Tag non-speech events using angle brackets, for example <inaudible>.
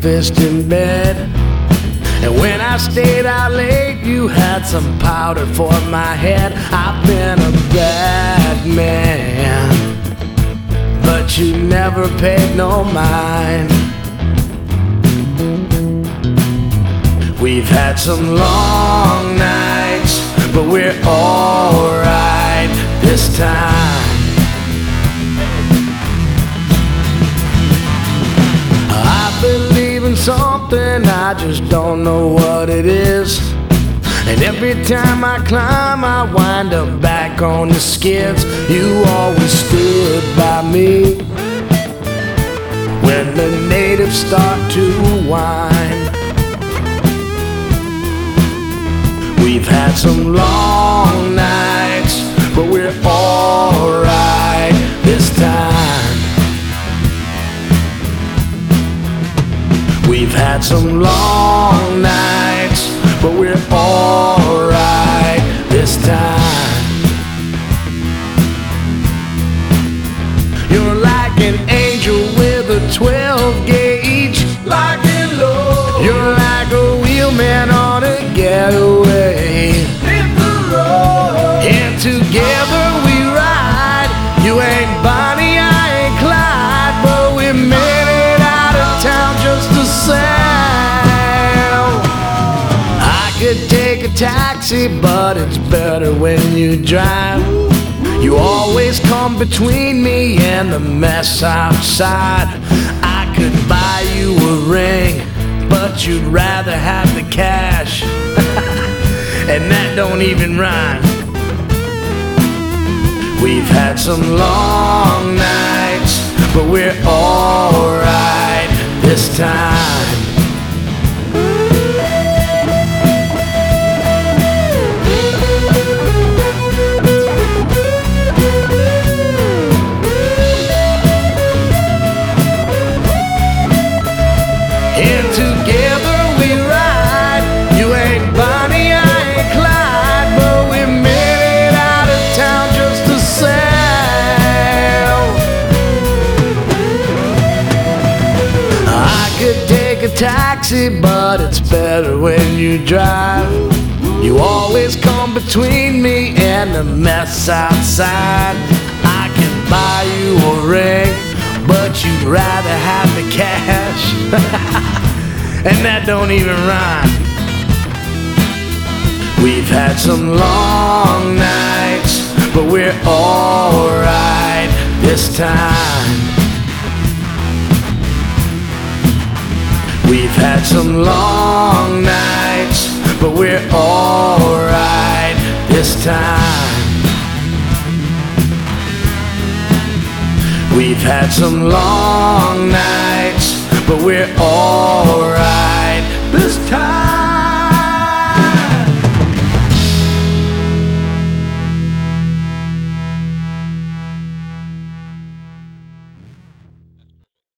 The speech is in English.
kissed in bed. And when I stayed out late, you had some powder for my head. I've been a bad man, but you never paid no mind. We've had some long nights, but we're alright this time. Something, I just don't know what it is. And every time I climb, I wind up back on the skids. You always stood by me when the natives start to whine. We've had some long had some long nights, but we're alright this time. You're like an angel with a 12 gauge. Like in love, You're like a wheelman on a getaway. hit the road. And together we ride. You ain't Bonnie, taxi, but it's better when you drive. You always come between me and the mess outside. I could buy you a ring, but you'd rather have the cash. <laughs> and that don't even rhyme. We've had some long nights, but we're alright this time. Taxi, but it's better when you drive. You always come between me and the mess outside. I can buy you a ring, but you'd rather have the cash. <laughs> and that don't even rhyme. We've had some long nights, but we're alright this time. We've had some long nights, but we're alright this time. We've had some long nights, but we're time.